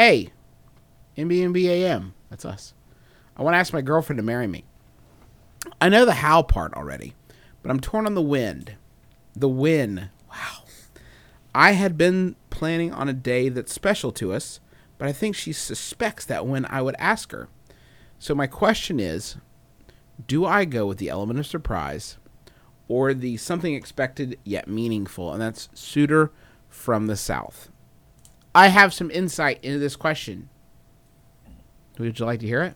hey, MBMBaM, that's us. I want to ask my girlfriend to marry me. I know the how part already, but I'm torn on the wind. The win. Wow. I had been planning on a day that's special to us, but I think she suspects that when I would ask her. So my question is do I go with the element of surprise or the something expected yet meaningful? And that's suitor from the South. I have some insight into this question. Would you like to hear it?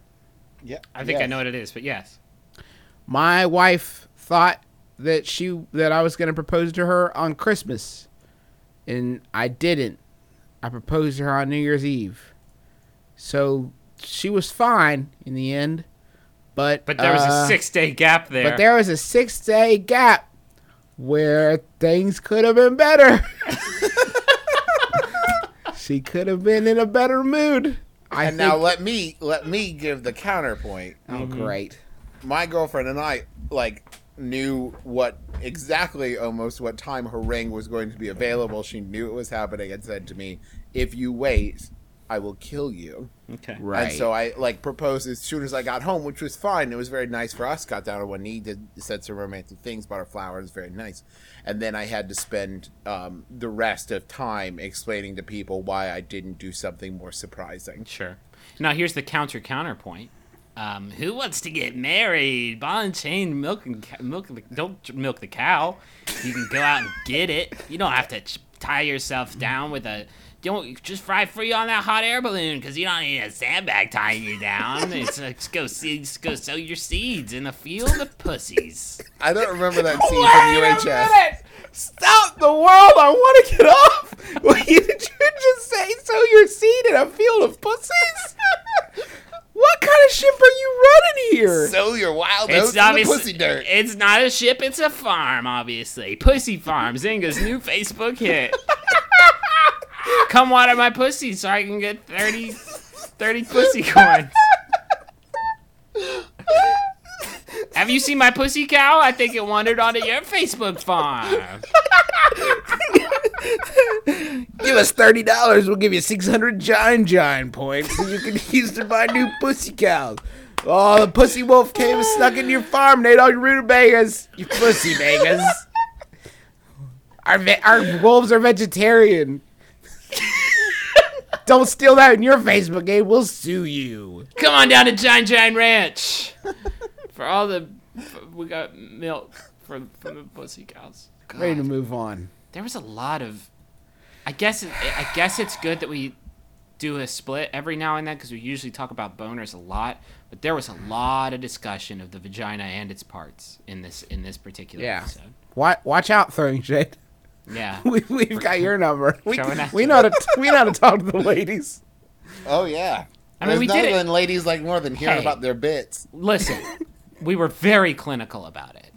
Yeah. I think yes. I know what it is, but yes. My wife thought that she that I was going to propose to her on Christmas and I didn't. I proposed to her on New Year's Eve. So she was fine in the end, but But there was uh, a 6-day gap there. But there was a 6-day gap where things could have been better. She could have been in a better mood. I and think... now let me let me give the counterpoint. Oh, mm-hmm. great! My girlfriend and I like knew what exactly almost what time her ring was going to be available. She knew it was happening and said to me, "If you wait, I will kill you. Okay. Right. And so I like proposed as soon as I got home, which was fine. It was very nice for us. Got down on one knee, did said some romantic things, bought her flowers, very nice. And then I had to spend um, the rest of time explaining to people why I didn't do something more surprising. Sure. Now here's the counter counterpoint. Um, who wants to get married? Ball and chain, milk and milk. Don't milk the cow. You can go out and get it. You don't have to tie yourself mm. down with a don't just fry free on that hot air balloon because you don't need a sandbag tying you down. it's like, just go see, go sow your seeds in a field of pussies. I don't remember that scene Wait from UHS. A. Stop the world! I want to get off. Well, did you just say sow your seed in a field of pussies? So sow your wild oats in the pussy dirt. It's not a ship, it's a farm, obviously. Pussy Farm, Zynga's new Facebook hit. Come water my pussy so I can get 30, 30 pussy coins. Have you seen my pussy cow? I think it wandered onto your Facebook farm. give us thirty dollars, we'll give you six hundred giant giant points, and you can use to buy new pussy cows. Oh, the pussy wolf came and snuck into your farm, ate All your rutabagas, you pussy bagas. our our wolves are vegetarian. Don't steal that in your Facebook game. We'll sue you. Come on down to Giant Giant Ranch for all the we got milk from from the pussy cows. God. Ready to move on. There was a lot of. I guess I guess it's good that we do a split every now and then because we usually talk about boners a lot. But there was a lot of discussion of the vagina and its parts in this in this particular yeah. episode. Watch, watch out, throwing shade. Yeah, we, have got your number. We, we know how to we know how to talk to the ladies. Oh yeah, I mean There's we did it. ladies like more than hearing hey, about their bits. Listen, we were very clinical about it.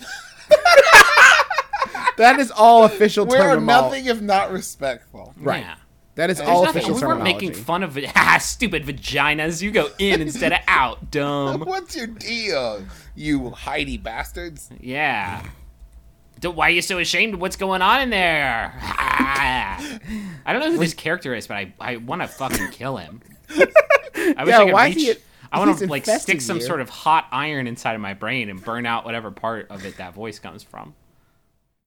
that is all official. We are nothing if not respectful. Right. Yeah. That is There's all official we terminology. We were making fun of stupid vaginas. You go in instead of out, dumb. What's your deal, you Heidi bastards? Yeah. Why are you so ashamed of what's going on in there? I don't know who this character is, but I, I want to fucking kill him. I wish yeah, I could reach. He, I want to like stick some you. sort of hot iron inside of my brain and burn out whatever part of it that voice comes from.